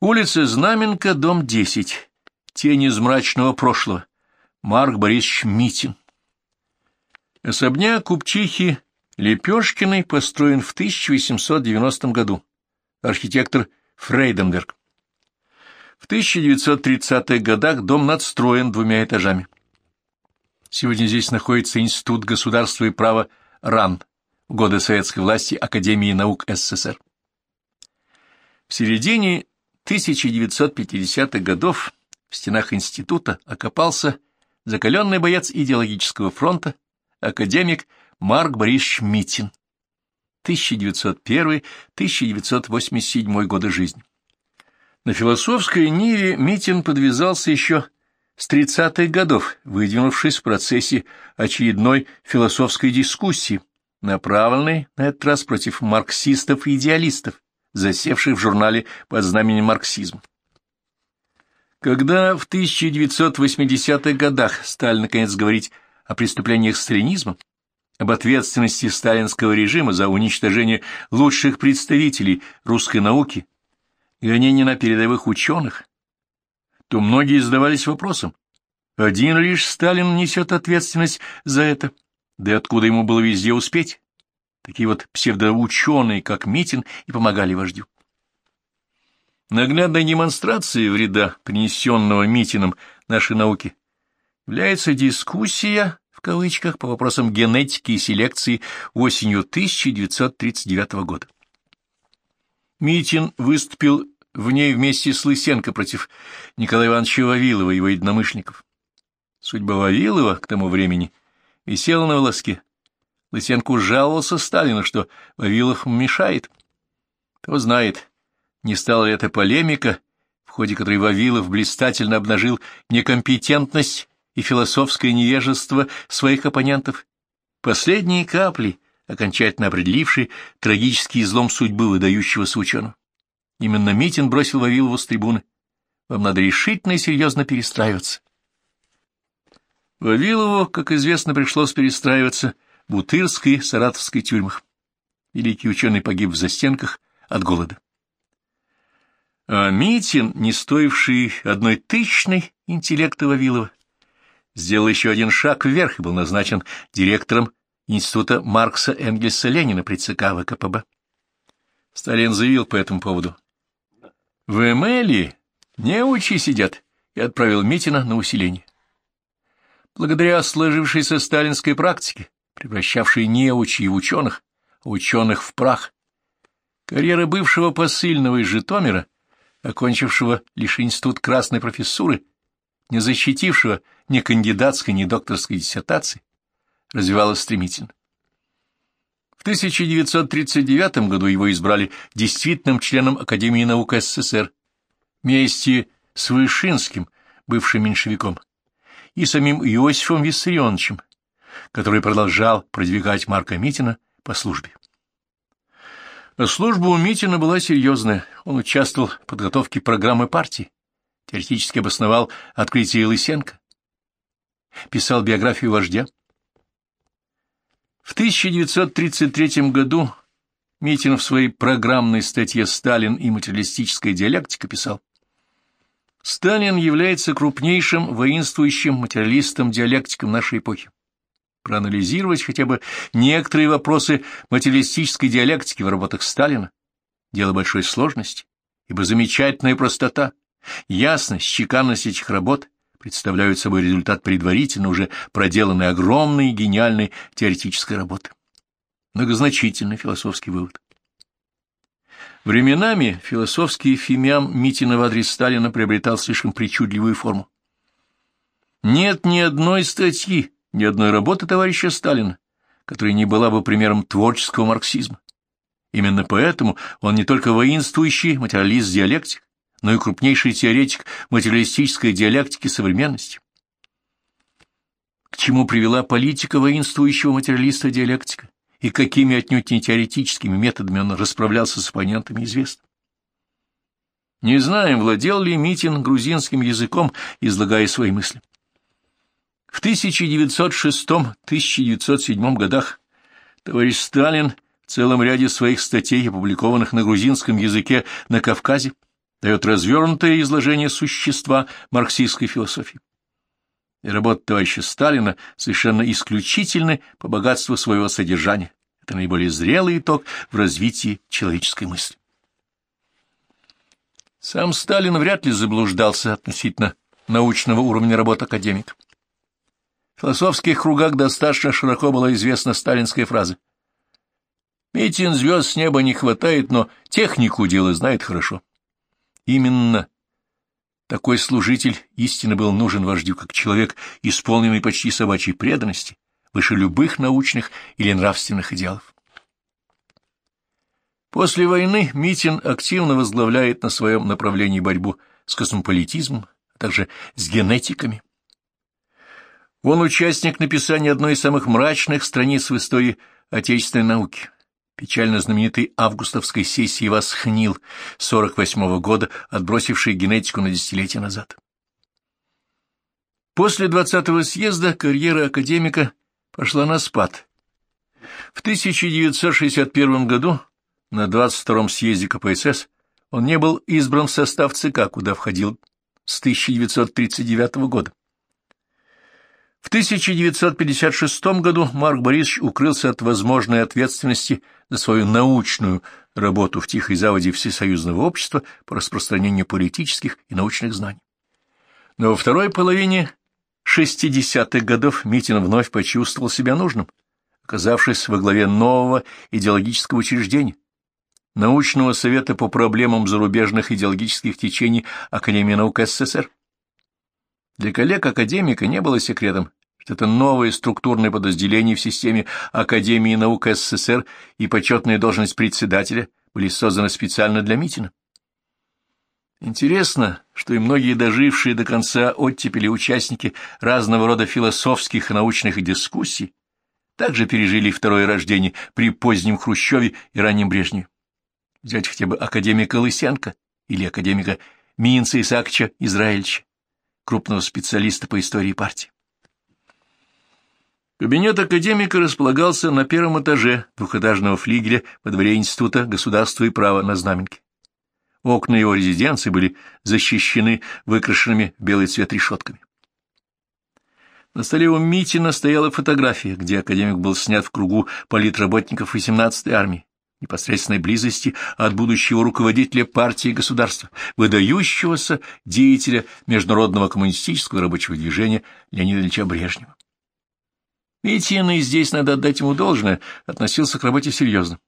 Улица Знаменка, дом 10. Тень из мрачного прошлого. Марк Борисович Митин. Особняк купчихи Лепешкиной построен в 1890 году. Архитектор Фрейденберг. В 1930-х годах дом надстроен двумя этажами. Сегодня здесь находится Институт государства и права РАН, годы советской власти Академии наук СССР. В середине 1950-х годов в стенах института окопался закаленный боец идеологического фронта, академик Марк Борисович Митин, 1901-1987 годы жизни. На философской ниве Митин подвязался еще с 30-х годов, выдвинувшись в процессе очередной философской дискуссии, направленной на этот раз против марксистов и идеалистов, засевших в журнале под знаменем марксизм. Когда в 1980-х годах стали наконец говорить о преступлениях сталинизма, об ответственности сталинского режима за уничтожение лучших представителей русской науки, гонения на передовых ученых, то многие задавались вопросом, один лишь Сталин несет ответственность за это, да откуда ему было везде успеть? Такие вот псевдоученые, как Митин, и помогали вождю. Наглядной демонстрацией вреда, принесенного Митином нашей науки, является дискуссия, в кавычках, по вопросам генетики и селекции осенью 1939 года. Митин выступил в ней вместе с Лысенко против Николая Ивановича Вавилова и его единомышленников. Судьба Вавилова к тому времени висела на волоске. Лысенко жаловался Сталину, что Вавилов мешает. Кто знает, не стала ли это полемика, в ходе которой Вавилов блистательно обнажил некомпетентность и философское невежество своих оппонентов, последние капли, окончательно определившие трагический излом судьбы выдающегося ученого. Именно Митин бросил Вавилову с трибуны. Вам надо решительно и серьезно перестраиваться. Вавилову, как известно, пришлось перестраиваться Бутырской Саратовской тюрьмах. Великий ученый погиб в застенках от голода. А Митин, не стоивший одной тысячной интеллекта Вавилова, сделал еще один шаг вверх и был назначен директором Института Маркса Энгельса Ленина при ЦК ВКПБ. Сталин заявил по этому поводу. В Эмели неучи сидят, и отправил Митина на усиление. Благодаря сложившейся сталинской практике, превращавшей неучи в ученых, ученых в прах, карьера бывшего посыльного из Житомира, окончившего лишь институт красной профессуры, не защитившего ни кандидатской, ни докторской диссертации, развивалась стремительно. В 1939 году его избрали действительным членом Академии наук СССР вместе с Вышинским, бывшим меньшевиком, и самим Иосифом Виссарионовичем, который продолжал продвигать Марка Митина по службе. Служба у Митина была серьезная. Он участвовал в подготовке программы партии, теоретически обосновал открытие Лысенко, писал биографию вождя, в 1933 году Митин в своей программной статье «Сталин и материалистическая диалектика» писал «Сталин является крупнейшим воинствующим материалистом-диалектиком нашей эпохи. Проанализировать хотя бы некоторые вопросы материалистической диалектики в работах Сталина – дело большой сложности, ибо замечательная простота, ясность, чеканность этих работ представляют собой результат предварительно уже проделанной огромной гениальной теоретической работы. Многозначительный философский вывод. Временами философский фимиам Митина в адрес Сталина приобретал слишком причудливую форму. Нет ни одной статьи, ни одной работы товарища Сталина, которая не была бы примером творческого марксизма. Именно поэтому он не только воинствующий материалист-диалектик, но и крупнейший теоретик материалистической диалектики современности. К чему привела политика воинствующего материалиста диалектика, и какими отнюдь не теоретическими методами он расправлялся с оппонентами, известно. Не знаем, владел ли Митин грузинским языком, излагая свои мысли. В 1906-1907 годах товарищ Сталин в целом ряде своих статей, опубликованных на грузинском языке на Кавказе, дает развернутое изложение существа марксистской философии. И работа товарища Сталина совершенно исключительны по богатству своего содержания. Это наиболее зрелый итог в развитии человеческой мысли. Сам Сталин вряд ли заблуждался относительно научного уровня работ академика. В философских кругах достаточно широко была известна сталинская фраза «Митин звезд с неба не хватает, но технику дела знает хорошо». Именно такой служитель истинно был нужен вождю, как человек, исполненный почти собачьей преданности, выше любых научных или нравственных идеалов. После войны Митин активно возглавляет на своем направлении борьбу с космополитизмом, а также с генетиками. Он участник написания одной из самых мрачных страниц в истории отечественной науки печально знаменитой августовской сессии Восхнил 48-го года, отбросившей генетику на десятилетия назад. После 20-го съезда карьера академика пошла на спад. В 1961 году на 22-м съезде КПСС он не был избран в состав ЦК, куда входил с 1939 года. В 1956 году Марк Борисович укрылся от возможной ответственности за свою научную работу в Тихой Заводе Всесоюзного общества по распространению политических и научных знаний. Но во второй половине 60-х годов Митин вновь почувствовал себя нужным, оказавшись во главе нового идеологического учреждения, научного совета по проблемам зарубежных идеологических течений Академии наук СССР. Для коллег-академика не было секретом, что это новое структурное подразделение в системе Академии наук СССР и почетная должность председателя были созданы специально для Митина. Интересно, что и многие дожившие до конца оттепели участники разного рода философских и научных дискуссий также пережили второе рождение при позднем Хрущеве и раннем Брежневе. Взять хотя бы академика Лысенко или академика Минца Исаакча Израильевича крупного специалиста по истории партии. Кабинет академика располагался на первом этаже двухэтажного флигеля во дворе Института государства и права на Знаменке. Окна его резиденции были защищены выкрашенными в белый цвет решетками. На столе у Митина стояла фотография, где академик был снят в кругу политработников 18-й армии непосредственной близости от будущего руководителя партии и государства, выдающегося деятеля международного коммунистического рабочего движения Леонида Ильича Брежнева. Митин, и здесь надо отдать ему должное, относился к работе серьезно.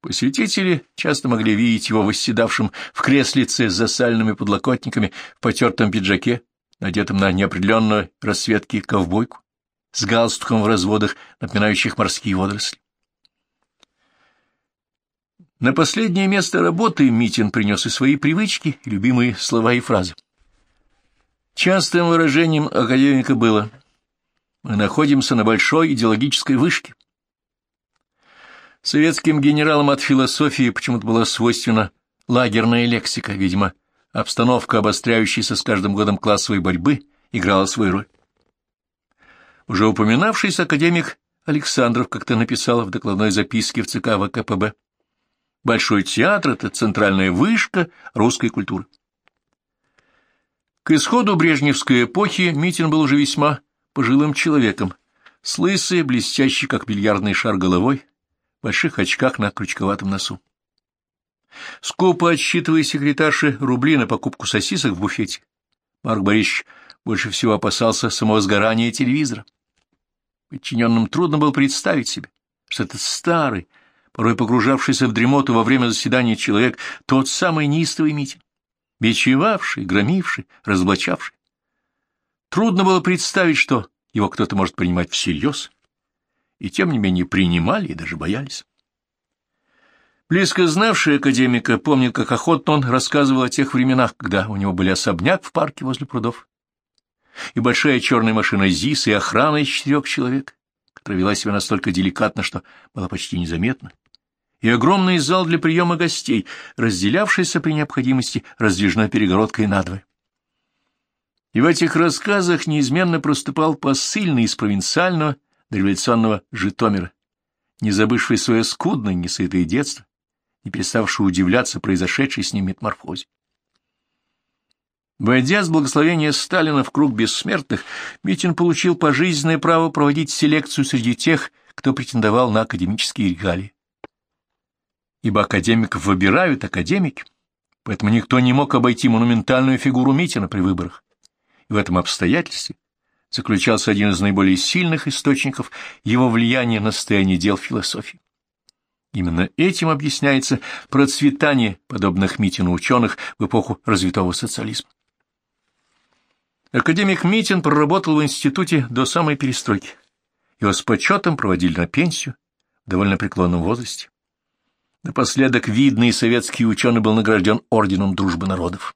Посетители часто могли видеть его восседавшим в креслице с засальными подлокотниками в потертом пиджаке, надетом на неопределенную расцветки ковбойку, с галстуком в разводах, напоминающих морские водоросли. На последнее место работы Митин принес и свои привычки, и любимые слова и фразы. Частым выражением академика было «Мы находимся на большой идеологической вышке». Советским генералам от философии почему-то была свойственна лагерная лексика, видимо, обстановка, обостряющаяся с каждым годом классовой борьбы, играла свою роль. Уже упоминавшийся академик Александров как-то написал в докладной записке в ЦК ВКПБ Большой театр — это центральная вышка русской культуры. К исходу брежневской эпохи Митин был уже весьма пожилым человеком, с лысой, блестящей, как бильярдный шар головой, в больших очках на крючковатом носу. Скупо отсчитывая секретарши рубли на покупку сосисок в буфете, Марк Борисович больше всего опасался самого сгорания телевизора. Подчиненным трудно было представить себе, что этот старый, порой погружавшийся в дремоту во время заседания человек, тот самый неистовый Митин, бичевавший, громивший, разоблачавший. Трудно было представить, что его кто-то может принимать всерьез, и тем не менее принимали и даже боялись. Близко знавший академика помнит, как охотно он рассказывал о тех временах, когда у него были особняк в парке возле прудов, и большая черная машина ЗИС, и охрана из четырех человек, которая вела себя настолько деликатно, что была почти незаметна, и огромный зал для приема гостей, разделявшийся при необходимости раздвижной перегородкой надвое. И в этих рассказах неизменно проступал посыльный из провинциального дореволюционного Житомира, не забывший свое скудное, несытое детство, не переставший удивляться произошедшей с ним метаморфозе. Войдя с благословения Сталина в круг бессмертных, Митин получил пожизненное право проводить селекцию среди тех, кто претендовал на академические регалии. Ибо академиков выбирают академики, поэтому никто не мог обойти монументальную фигуру Митина при выборах. И в этом обстоятельстве заключался один из наиболее сильных источников его влияния на состояние дел философии. Именно этим объясняется процветание подобных Митину ученых в эпоху развитого социализма. Академик Митин проработал в институте до самой перестройки. Его с почетом проводили на пенсию в довольно преклонном возрасте. Напоследок видный советский ученый был награжден Орденом Дружбы Народов.